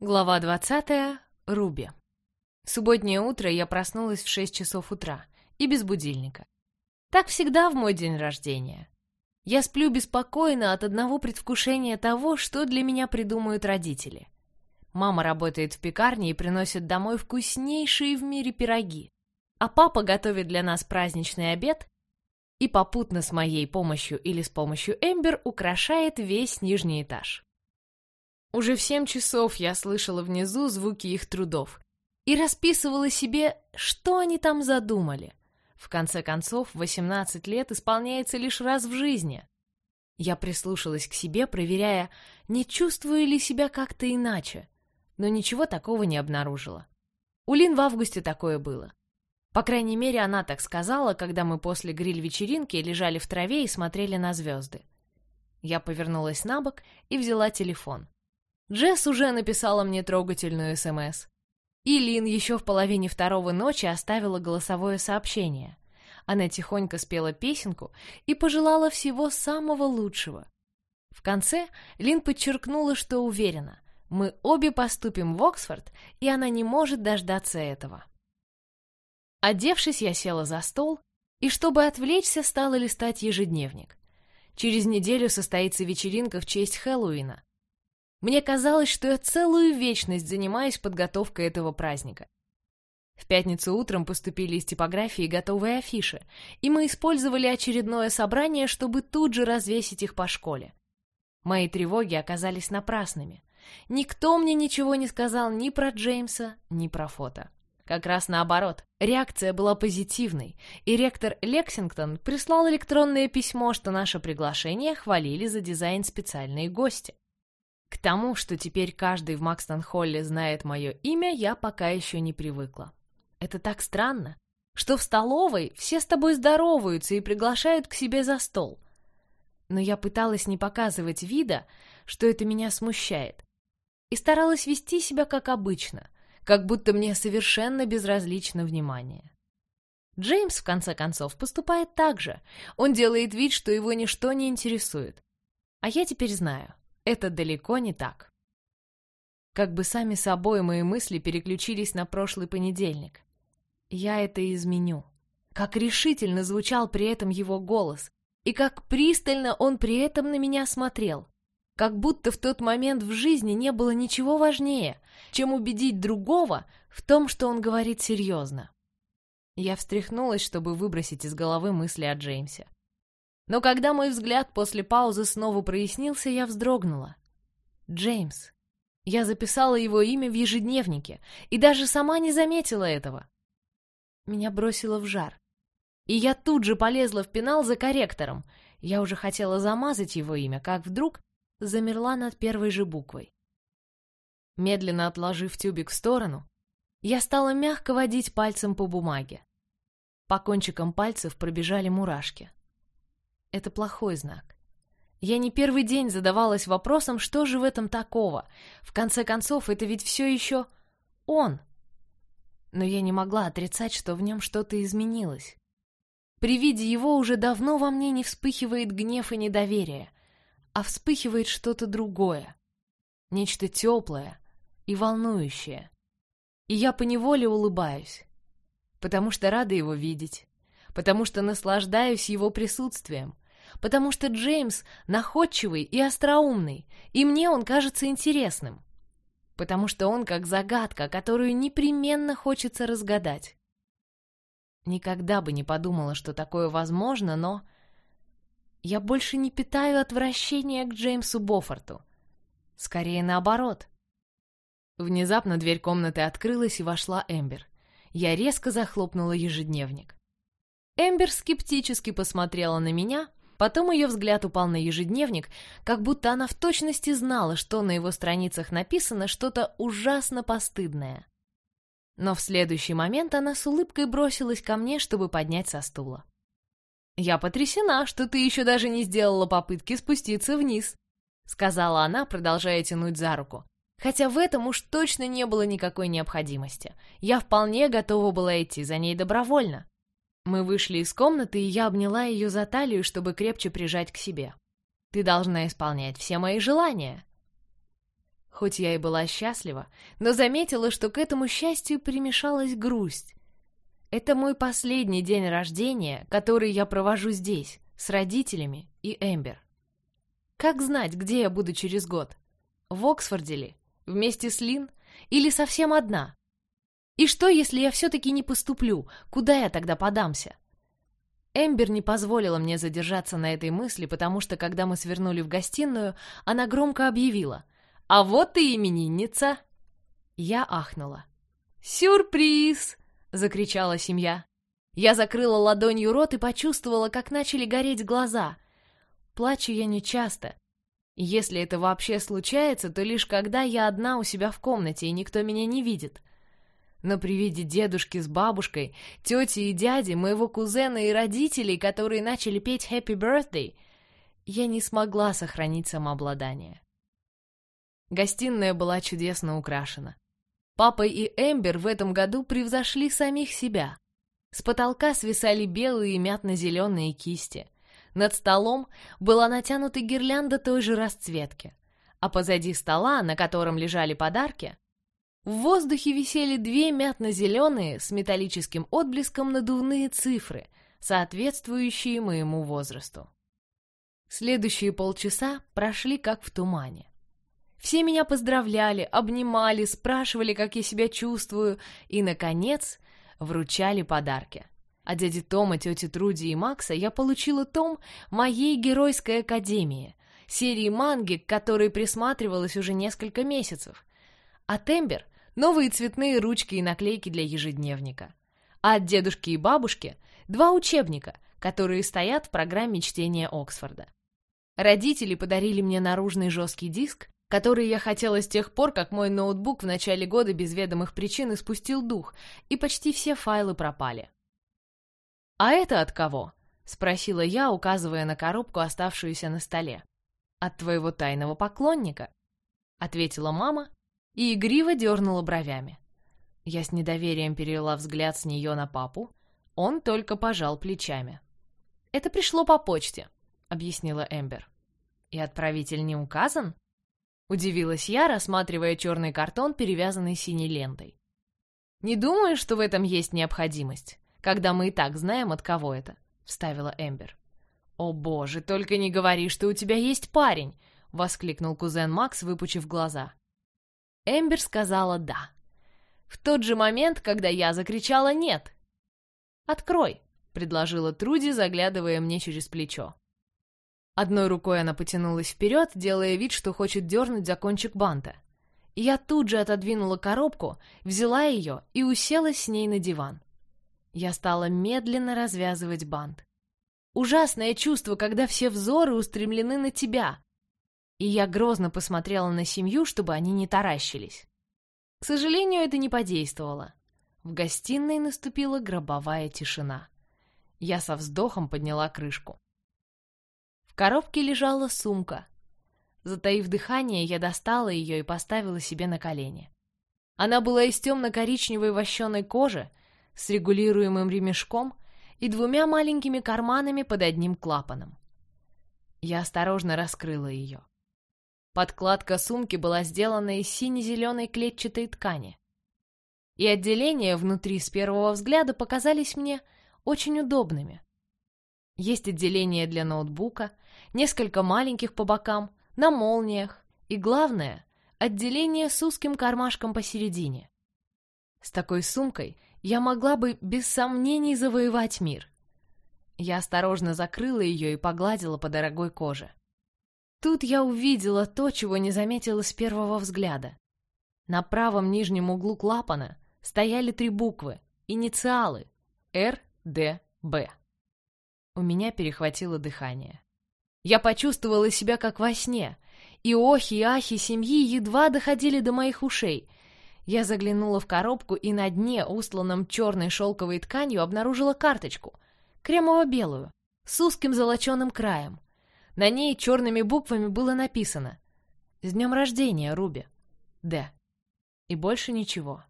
Глава 20. Руби. В субботнее утро я проснулась в 6 часов утра и без будильника. Так всегда в мой день рождения. Я сплю беспокойно от одного предвкушения того, что для меня придумают родители. Мама работает в пекарне и приносит домой вкуснейшие в мире пироги, а папа готовит для нас праздничный обед и попутно с моей помощью или с помощью Эмбер украшает весь нижний этаж. Уже в семь часов я слышала внизу звуки их трудов и расписывала себе, что они там задумали. В конце концов, 18 лет исполняется лишь раз в жизни. Я прислушалась к себе, проверяя, не чувствую ли себя как-то иначе, но ничего такого не обнаружила. У Лин в августе такое было. По крайней мере, она так сказала, когда мы после гриль-вечеринки лежали в траве и смотрели на звезды. Я повернулась на бок и взяла телефон. Джесс уже написала мне трогательную СМС. И Лин еще в половине второго ночи оставила голосовое сообщение. Она тихонько спела песенку и пожелала всего самого лучшего. В конце Лин подчеркнула, что уверена, мы обе поступим в Оксфорд, и она не может дождаться этого. Одевшись, я села за стол и, чтобы отвлечься, стала листать ежедневник. Через неделю состоится вечеринка в честь Хэллоуина. Мне казалось, что я целую вечность занимаюсь подготовкой этого праздника. В пятницу утром поступили из типографии готовые афиши, и мы использовали очередное собрание, чтобы тут же развесить их по школе. Мои тревоги оказались напрасными. Никто мне ничего не сказал ни про Джеймса, ни про фото. Как раз наоборот, реакция была позитивной, и ректор Лексингтон прислал электронное письмо, что наше приглашение хвалили за дизайн специальные гости. К тому, что теперь каждый в Макстон-Холле знает мое имя, я пока еще не привыкла. Это так странно, что в столовой все с тобой здороваются и приглашают к себе за стол. Но я пыталась не показывать вида, что это меня смущает, и старалась вести себя как обычно, как будто мне совершенно безразлично внимание. Джеймс, в конце концов, поступает так же. Он делает вид, что его ничто не интересует. А я теперь знаю, это далеко не так. Как бы сами собой мои мысли переключились на прошлый понедельник. Я это изменю. Как решительно звучал при этом его голос, и как пристально он при этом на меня смотрел. Как будто в тот момент в жизни не было ничего важнее, чем убедить другого в том, что он говорит серьезно. Я встряхнулась, чтобы выбросить из головы мысли о Джеймсе. Но когда мой взгляд после паузы снова прояснился, я вздрогнула. Джеймс. Я записала его имя в ежедневнике и даже сама не заметила этого. Меня бросило в жар. И я тут же полезла в пенал за корректором. Я уже хотела замазать его имя, как вдруг замерла над первой же буквой. Медленно отложив тюбик в сторону, я стала мягко водить пальцем по бумаге. По кончикам пальцев пробежали мурашки. Это плохой знак. Я не первый день задавалась вопросом, что же в этом такого. В конце концов, это ведь все еще он. Но я не могла отрицать, что в нем что-то изменилось. При виде его уже давно во мне не вспыхивает гнев и недоверие, а вспыхивает что-то другое. Нечто теплое и волнующее. И я поневоле улыбаюсь, потому что рада его видеть потому что наслаждаюсь его присутствием, потому что Джеймс находчивый и остроумный, и мне он кажется интересным, потому что он как загадка, которую непременно хочется разгадать. Никогда бы не подумала, что такое возможно, но... Я больше не питаю отвращения к Джеймсу Боффорту. Скорее наоборот. Внезапно дверь комнаты открылась, и вошла Эмбер. Я резко захлопнула ежедневник. Эмбер скептически посмотрела на меня, потом ее взгляд упал на ежедневник, как будто она в точности знала, что на его страницах написано что-то ужасно постыдное. Но в следующий момент она с улыбкой бросилась ко мне, чтобы поднять со стула. «Я потрясена, что ты еще даже не сделала попытки спуститься вниз», сказала она, продолжая тянуть за руку. Хотя в этом уж точно не было никакой необходимости. Я вполне готова была идти за ней добровольно. Мы вышли из комнаты, и я обняла ее за талию, чтобы крепче прижать к себе. «Ты должна исполнять все мои желания». Хоть я и была счастлива, но заметила, что к этому счастью примешалась грусть. Это мой последний день рождения, который я провожу здесь, с родителями и Эмбер. Как знать, где я буду через год? В Оксфорде ли? Вместе с Лин? Или совсем одна? И что, если я все-таки не поступлю? Куда я тогда подамся? Эмбер не позволила мне задержаться на этой мысли, потому что, когда мы свернули в гостиную, она громко объявила. «А вот и именинница!» Я ахнула. «Сюрприз!» — закричала семья. Я закрыла ладонью рот и почувствовала, как начали гореть глаза. Плачу я нечасто. Если это вообще случается, то лишь когда я одна у себя в комнате, и никто меня не видит. Но при виде дедушки с бабушкой, тети и дяди, моего кузена и родителей, которые начали петь «Happy Birthday», я не смогла сохранить самообладание. Гостиная была чудесно украшена. Папа и Эмбер в этом году превзошли самих себя. С потолка свисали белые мятно-зеленые кисти. Над столом была натянута гирлянда той же расцветки. А позади стола, на котором лежали подарки, в воздухе висели две мятно-зеленые с металлическим отблеском надувные цифры, соответствующие моему возрасту. Следующие полчаса прошли как в тумане. Все меня поздравляли, обнимали, спрашивали, как я себя чувствую, и, наконец, вручали подарки. От дяди Тома, тети Труди и Макса я получила том моей геройской академии, серии манги, к которой присматривалась уже несколько месяцев. От Эмбер — новые цветные ручки и наклейки для ежедневника. А от дедушки и бабушки — два учебника, которые стоят в программе чтения Оксфорда. Родители подарили мне наружный жесткий диск, который я хотела с тех пор, как мой ноутбук в начале года без ведомых причин испустил дух, и почти все файлы пропали. «А это от кого?» — спросила я, указывая на коробку, оставшуюся на столе. «От твоего тайного поклонника», — ответила мама и игриво дернула бровями. Я с недоверием перевела взгляд с нее на папу, он только пожал плечами. «Это пришло по почте», — объяснила Эмбер. «И отправитель не указан?» Удивилась я, рассматривая черный картон, перевязанный синей лентой. «Не думаю, что в этом есть необходимость, когда мы и так знаем, от кого это», — вставила Эмбер. «О боже, только не говори, что у тебя есть парень!» — воскликнул кузен Макс, выпучив глаза. Эмбер сказала «да». В тот же момент, когда я закричала «нет». «Открой», — предложила Труди, заглядывая мне через плечо. Одной рукой она потянулась вперед, делая вид, что хочет дернуть за кончик банта. Я тут же отодвинула коробку, взяла ее и уселась с ней на диван. Я стала медленно развязывать бант. Ужасное чувство, когда все взоры устремлены на тебя. И я грозно посмотрела на семью, чтобы они не таращились. К сожалению, это не подействовало. В гостиной наступила гробовая тишина. Я со вздохом подняла крышку коробке лежала сумка. Затаив дыхание, я достала ее и поставила себе на колени. Она была из темно-коричневой вощеной кожи, с регулируемым ремешком и двумя маленькими карманами под одним клапаном. Я осторожно раскрыла ее. Подкладка сумки была сделана из сине-зеленой клетчатой ткани. И отделения внутри с первого взгляда показались мне очень удобными. Есть отделение для ноутбука, несколько маленьких по бокам, на молниях и, главное, отделение с узким кармашком посередине. С такой сумкой я могла бы без сомнений завоевать мир. Я осторожно закрыла ее и погладила по дорогой коже. Тут я увидела то, чего не заметила с первого взгляда. На правом нижнем углу клапана стояли три буквы, инициалы — Р, Д, Б. У меня перехватило дыхание. Я почувствовала себя как во сне, и охи и ахи семьи едва доходили до моих ушей. Я заглянула в коробку и на дне, устланном черной шелковой тканью, обнаружила карточку, кремово-белую, с узким золоченым краем. На ней черными буквами было написано «С днем рождения, Руби!» «Д». И больше ничего.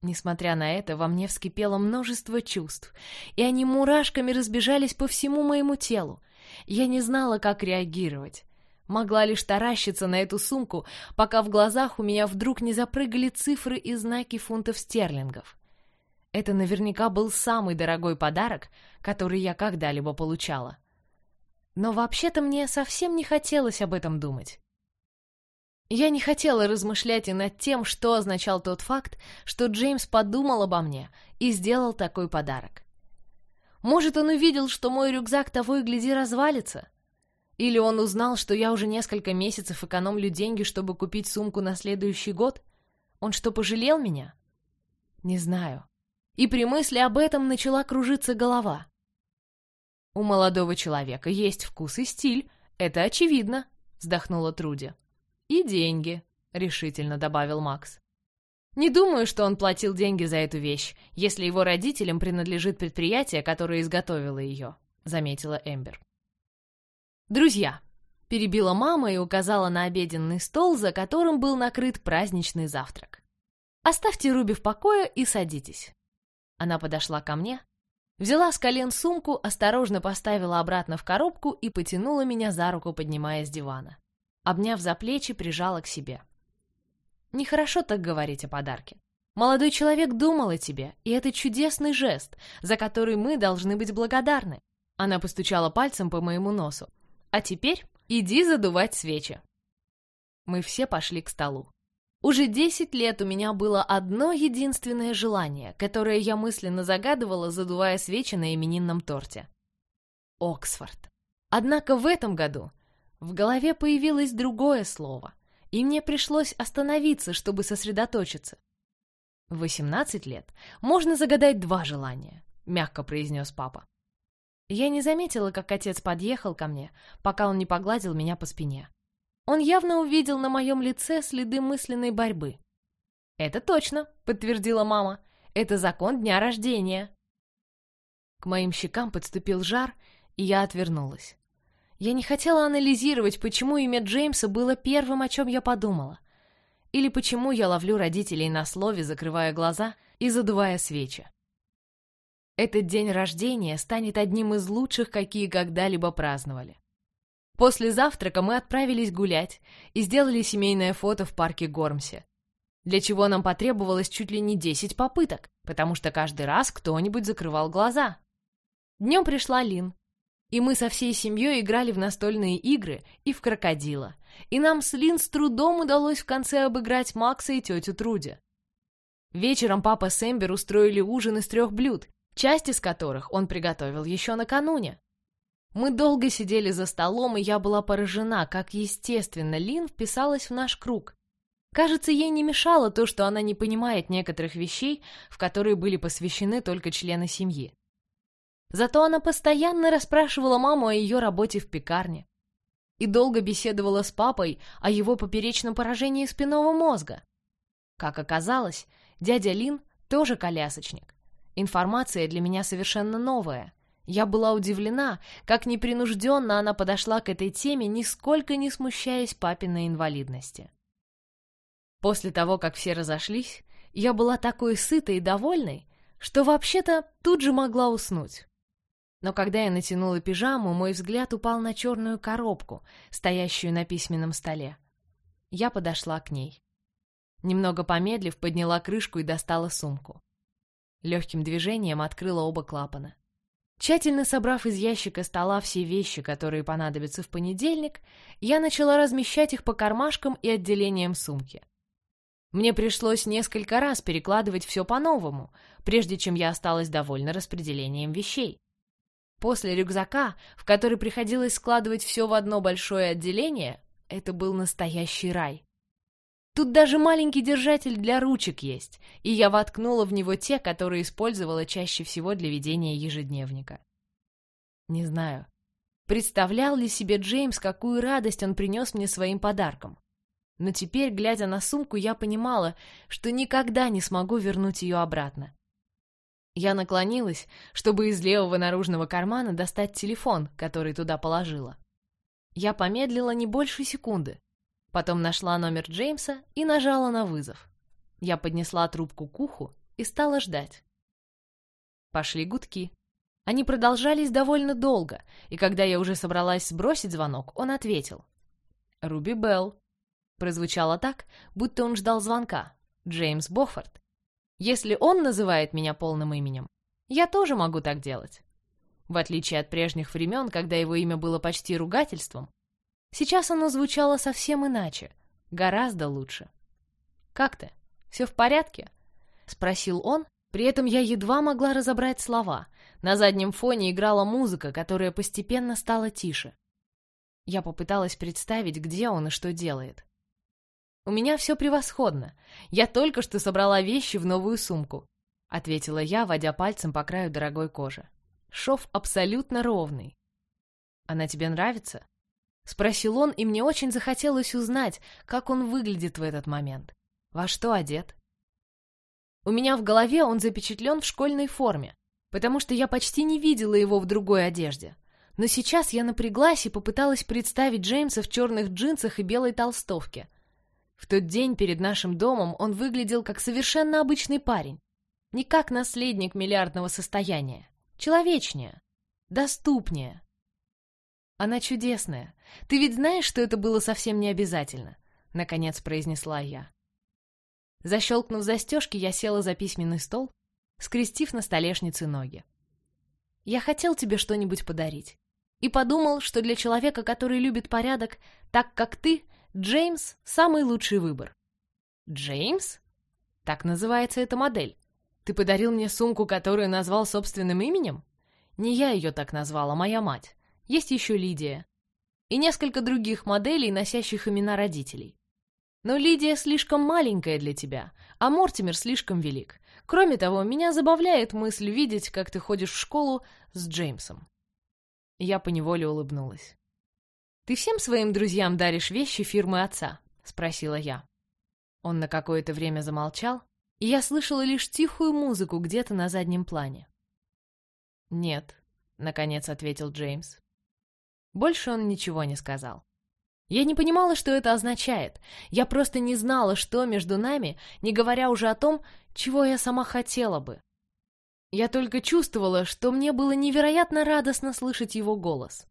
Несмотря на это, во мне вскипело множество чувств, и они мурашками разбежались по всему моему телу. Я не знала, как реагировать. Могла лишь таращиться на эту сумку, пока в глазах у меня вдруг не запрыгали цифры и знаки фунтов стерлингов. Это наверняка был самый дорогой подарок, который я когда-либо получала. Но вообще-то мне совсем не хотелось об этом думать. Я не хотела размышлять и над тем, что означал тот факт, что Джеймс подумал обо мне и сделал такой подарок. Может, он увидел, что мой рюкзак того и гляди развалится? Или он узнал, что я уже несколько месяцев экономлю деньги, чтобы купить сумку на следующий год? Он что, пожалел меня? Не знаю. И при мысли об этом начала кружиться голова. «У молодого человека есть вкус и стиль, это очевидно», — вздохнула Труди. «И деньги», — решительно добавил Макс. «Не думаю, что он платил деньги за эту вещь, если его родителям принадлежит предприятие, которое изготовило ее», — заметила Эмбер. «Друзья», — перебила мама и указала на обеденный стол, за которым был накрыт праздничный завтрак. «Оставьте Руби в покое и садитесь». Она подошла ко мне, взяла с колен сумку, осторожно поставила обратно в коробку и потянула меня за руку, поднимая с дивана. Обняв за плечи, прижала к себе. Нехорошо так говорить о подарке. Молодой человек думал о тебе, и это чудесный жест, за который мы должны быть благодарны. Она постучала пальцем по моему носу. А теперь иди задувать свечи. Мы все пошли к столу. Уже десять лет у меня было одно единственное желание, которое я мысленно загадывала, задувая свечи на именинном торте. Оксфорд. Однако в этом году в голове появилось другое слово, и мне пришлось остановиться, чтобы сосредоточиться. В 18 лет можно загадать два желания, мягко произнес папа. Я не заметила, как отец подъехал ко мне, пока он не погладил меня по спине. Он явно увидел на моем лице следы мысленной борьбы. «Это точно», — подтвердила мама. «Это закон дня рождения». К моим щекам подступил жар, и я отвернулась. Я не хотела анализировать, почему имя Джеймса было первым, о чем я подумала. Или почему я ловлю родителей на слове, закрывая глаза и задувая свечи. Этот день рождения станет одним из лучших, какие когда-либо праздновали. После завтрака мы отправились гулять и сделали семейное фото в парке Гормсе, для чего нам потребовалось чуть ли не 10 попыток, потому что каждый раз кто-нибудь закрывал глаза. Днем пришла Лин, и мы со всей семьей играли в настольные игры и в крокодила, и нам с Лин с трудом удалось в конце обыграть Макса и тетю Труди. Вечером папа с Эмбер устроили ужин из трех блюд, часть из которых он приготовил еще накануне. Мы долго сидели за столом, и я была поражена, как естественно Лин вписалась в наш круг. Кажется, ей не мешало то, что она не понимает некоторых вещей, в которые были посвящены только члены семьи. Зато она постоянно расспрашивала маму о ее работе в пекарне и долго беседовала с папой о его поперечном поражении спинного мозга. Как оказалось, дядя Лин тоже колясочник. Информация для меня совершенно новая — я была удивлена, как непринужденно она подошла к этой теме, нисколько не смущаясь папиной инвалидности. После того, как все разошлись, я была такой сытой и довольной, что вообще-то тут же могла уснуть. Но когда я натянула пижаму, мой взгляд упал на черную коробку, стоящую на письменном столе. Я подошла к ней. Немного помедлив, подняла крышку и достала сумку. Легким движением открыла оба клапана. Тщательно собрав из ящика стола все вещи, которые понадобятся в понедельник, я начала размещать их по кармашкам и отделениям сумки. Мне пришлось несколько раз перекладывать все по-новому, прежде чем я осталась довольна распределением вещей. После рюкзака, в который приходилось складывать все в одно большое отделение, это был настоящий рай. Тут даже маленький держатель для ручек есть, и я воткнула в него те, которые использовала чаще всего для ведения ежедневника. Не знаю, представлял ли себе Джеймс, какую радость он принес мне своим подарком. Но теперь, глядя на сумку, я понимала, что никогда не смогу вернуть ее обратно. Я наклонилась, чтобы из левого наружного кармана достать телефон, который туда положила. Я помедлила не больше секунды, Потом нашла номер Джеймса и нажала на вызов. Я поднесла трубку к уху и стала ждать. Пошли гудки. Они продолжались довольно долго, и когда я уже собралась сбросить звонок, он ответил. Руби Белл. Прозвучало так, будто он ждал звонка. Джеймс Боффорд. Если он называет меня полным именем, я тоже могу так делать. В отличие от прежних времен, когда его имя было почти ругательством, сейчас оно звучало совсем иначе, гораздо лучше. «Как ты? Все в порядке?» — спросил он, при этом я едва могла разобрать слова. На заднем фоне играла музыка, которая постепенно стала тише. Я попыталась представить, где он и что делает. «У меня все превосходно. Я только что собрала вещи в новую сумку», — ответила я, водя пальцем по краю дорогой кожи. «Шов абсолютно ровный». «Она тебе нравится?» — спросил он, и мне очень захотелось узнать, как он выглядит в этот момент. Во что одет? У меня в голове он запечатлен в школьной форме, потому что я почти не видела его в другой одежде. Но сейчас я напряглась и попыталась представить Джеймса в черных джинсах и белой толстовке. В тот день перед нашим домом он выглядел как совершенно обычный парень. Не как наследник миллиардного состояния. Человечнее. Доступнее. Она чудесная. Ты ведь знаешь, что это было совсем не обязательно? Наконец произнесла я. Защелкнув застежки, я села за письменный стол, скрестив на столешнице ноги. «Я хотел тебе что-нибудь подарить. И подумал, что для человека, который любит порядок, так как ты, Джеймс — самый лучший выбор». «Джеймс?» Так называется эта модель. Ты подарил мне сумку, которую назвал собственным именем? Не я ее так назвала, моя мать. Есть еще Лидия. И несколько других моделей, носящих имена родителей. Но Лидия слишком маленькая для тебя, а Мортимер слишком велик. Кроме того, меня забавляет мысль видеть, как ты ходишь в школу с Джеймсом. Я поневоле улыбнулась. «Ты всем своим друзьям даришь вещи фирмы отца?» — спросила я. Он на какое-то время замолчал, и я слышала лишь тихую музыку где-то на заднем плане. «Нет», — наконец ответил Джеймс. Больше он ничего не сказал. Я не понимала, что это означает. Я просто не знала, что между нами, не говоря уже о том, чего я сама хотела бы. Я только чувствовала, что мне было невероятно радостно слышать его голос.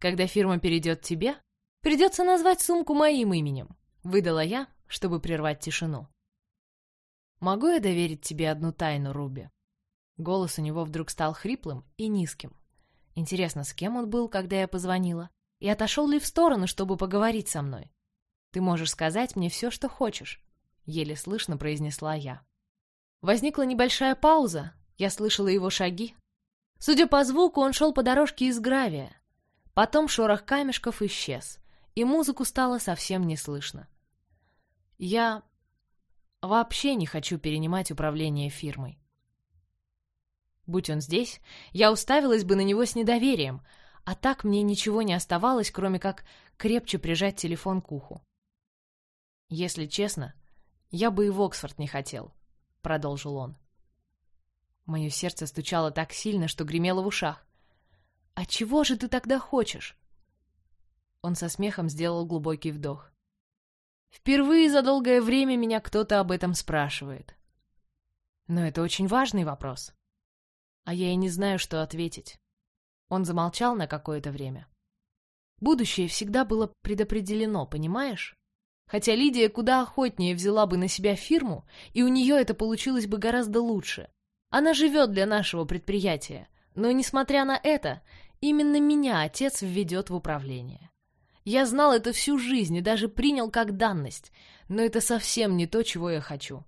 «Когда фирма перейдет тебе, придется назвать сумку моим именем», — выдала я, чтобы прервать тишину. «Могу я доверить тебе одну тайну, Руби?» Голос у него вдруг стал хриплым и низким. Интересно, с кем он был, когда я позвонила? и отошел ли в сторону, чтобы поговорить со мной. «Ты можешь сказать мне все, что хочешь», — еле слышно произнесла я. Возникла небольшая пауза, я слышала его шаги. Судя по звуку, он шел по дорожке из гравия. Потом шорох камешков исчез, и музыку стало совсем не слышно. Я вообще не хочу перенимать управление фирмой. Будь он здесь, я уставилась бы на него с недоверием — а так мне ничего не оставалось, кроме как крепче прижать телефон к уху. «Если честно, я бы и в Оксфорд не хотел», — продолжил он. Мое сердце стучало так сильно, что гремело в ушах. «А чего же ты тогда хочешь?» Он со смехом сделал глубокий вдох. «Впервые за долгое время меня кто-то об этом спрашивает. Но это очень важный вопрос. А я и не знаю, что ответить. Он замолчал на какое-то время. Будущее всегда было предопределено, понимаешь? Хотя Лидия куда охотнее взяла бы на себя фирму, и у нее это получилось бы гораздо лучше. Она живет для нашего предприятия, но, несмотря на это, именно меня отец введет в управление. Я знал это всю жизнь и даже принял как данность, но это совсем не то, чего я хочу.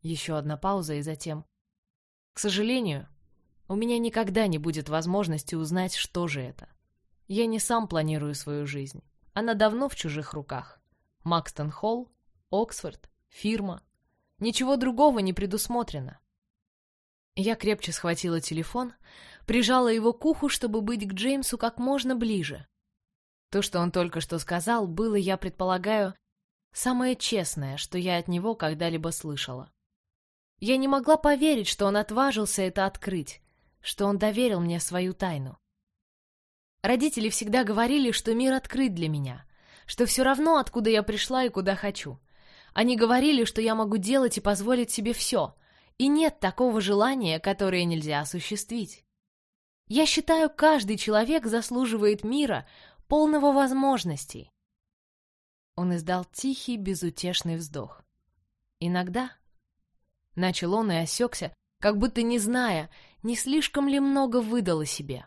Еще одна пауза и затем. К сожалению, у меня никогда не будет возможности узнать, что же это. Я не сам планирую свою жизнь. Она давно в чужих руках. Макстон Холл, Оксфорд, фирма. Ничего другого не предусмотрено. Я крепче схватила телефон, прижала его к уху, чтобы быть к Джеймсу как можно ближе. То, что он только что сказал, было, я предполагаю, самое честное, что я от него когда-либо слышала. Я не могла поверить, что он отважился это открыть, что он доверил мне свою тайну. Родители всегда говорили, что мир открыт для меня, что все равно, откуда я пришла и куда хочу. Они говорили, что я могу делать и позволить себе все, и нет такого желания, которое нельзя осуществить. Я считаю, каждый человек заслуживает мира, полного возможностей. Он издал тихий, безутешный вздох. «Иногда...» Начал он и осекся, как будто не зная, не слишком ли много выдал о себе.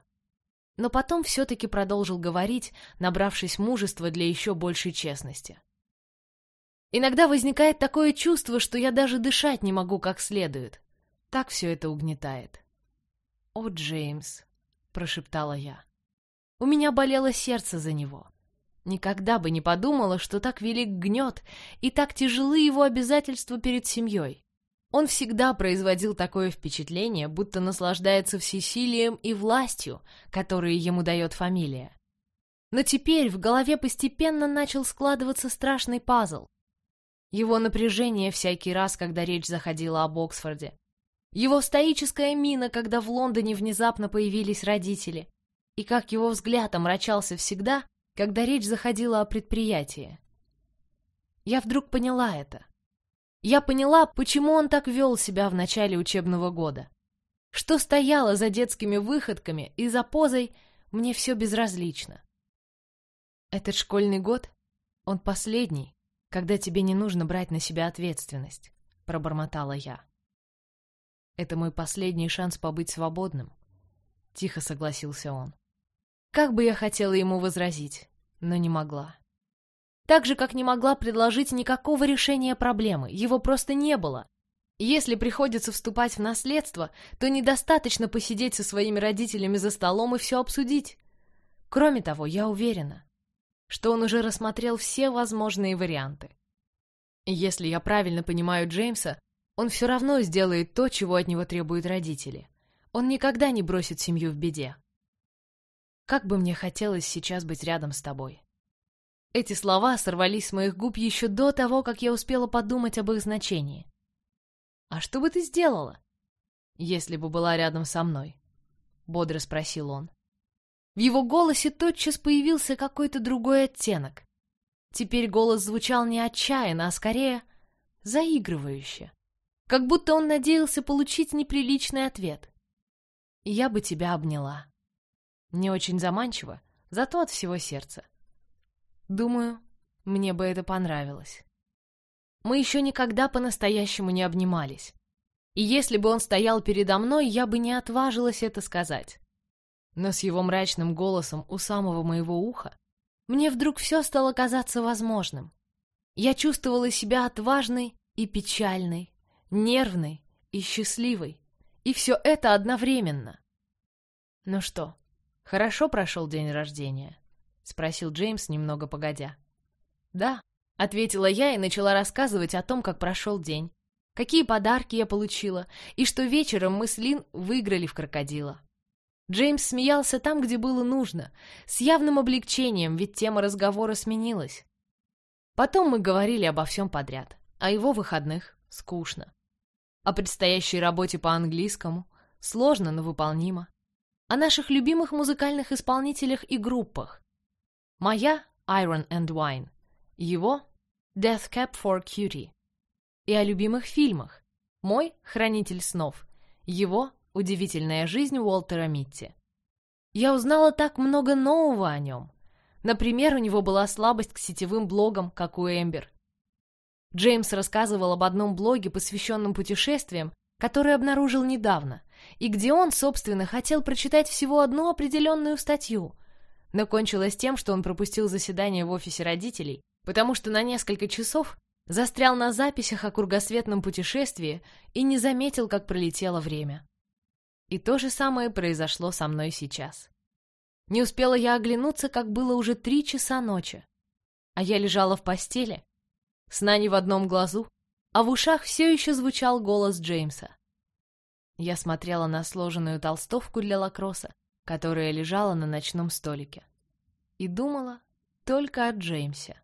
Но потом все-таки продолжил говорить, набравшись мужества для еще большей честности. «Иногда возникает такое чувство, что я даже дышать не могу как следует. Так все это угнетает». «О, Джеймс», — прошептала я. У меня болело сердце за него. Никогда бы не подумала, что так велик гнет и так тяжелы его обязательства перед семьей. Он всегда производил такое впечатление, будто наслаждается всесилием и властью, которые ему дает фамилия. Но теперь в голове постепенно начал складываться страшный пазл. Его напряжение всякий раз, когда речь заходила об Оксфорде. Его стоическая мина, когда в Лондоне внезапно появились родители. И как его взгляд омрачался всегда, когда речь заходила о предприятии. Я вдруг поняла это. Я поняла, почему он так вел себя в начале учебного года. Что стояло за детскими выходками и за позой, мне все безразлично. Этот школьный год, он последний, когда тебе не нужно брать на себя ответственность, пробормотала я. Это мой последний шанс побыть свободным, тихо согласился он. Как бы я хотела ему возразить, но не могла. Так же, как не могла предложить никакого решения проблемы, его просто не было. Если приходится вступать в наследство, то недостаточно посидеть со своими родителями за столом и все обсудить. Кроме того, я уверена, что он уже рассмотрел все возможные варианты. Если я правильно понимаю Джеймса, он все равно сделает то, чего от него требуют родители. Он никогда не бросит семью в беде. Как бы мне хотелось сейчас быть рядом с тобой. Эти слова сорвались с моих губ еще до того, как я успела подумать об их значении. «А что бы ты сделала, если бы была рядом со мной?» — бодро спросил он. В его голосе тотчас появился какой-то другой оттенок. Теперь голос звучал не отчаянно, а скорее заигрывающе. Как будто он надеялся получить неприличный ответ. «Я бы тебя обняла», не очень заманчиво, зато от всего сердца. Думаю, мне бы это понравилось. Мы еще никогда по-настоящему не обнимались. И если бы он стоял передо мной, я бы не отважилась это сказать. Но с его мрачным голосом у самого моего уха мне вдруг все стало казаться возможным. Я чувствовала себя отважной и печальной, нервной и счастливой. И все это одновременно. Ну что, «Хорошо прошел день рождения?» — спросил Джеймс немного погодя. «Да», — ответила я и начала рассказывать о том, как прошел день, какие подарки я получила, и что вечером мы с Лин выиграли в крокодила. Джеймс смеялся там, где было нужно, с явным облегчением, ведь тема разговора сменилась. Потом мы говорили обо всем подряд, о его выходных — скучно, о предстоящей работе по английскому — сложно, но выполнимо, о наших любимых музыкальных исполнителях и группах. Моя — Iron and Wine, его — Death Cab for Cutie. И о любимых фильмах. Мой — Хранитель снов, его — Удивительная жизнь Уолтера Митти. Я узнала так много нового о нем. Например, у него была слабость к сетевым блогам, как у Эмбер. Джеймс рассказывал об одном блоге, посвященном путешествиям, который обнаружил недавно и где он, собственно, хотел прочитать всего одну определенную статью, но кончилось тем, что он пропустил заседание в офисе родителей, потому что на несколько часов застрял на записях о кругосветном путешествии и не заметил, как пролетело время. И то же самое произошло со мной сейчас. Не успела я оглянуться, как было уже три часа ночи. А я лежала в постели, сна не в одном глазу, а в ушах все еще звучал голос Джеймса. Я смотрела на сложенную толстовку для лакросса, которая лежала на ночном столике, и думала только о Джеймсе.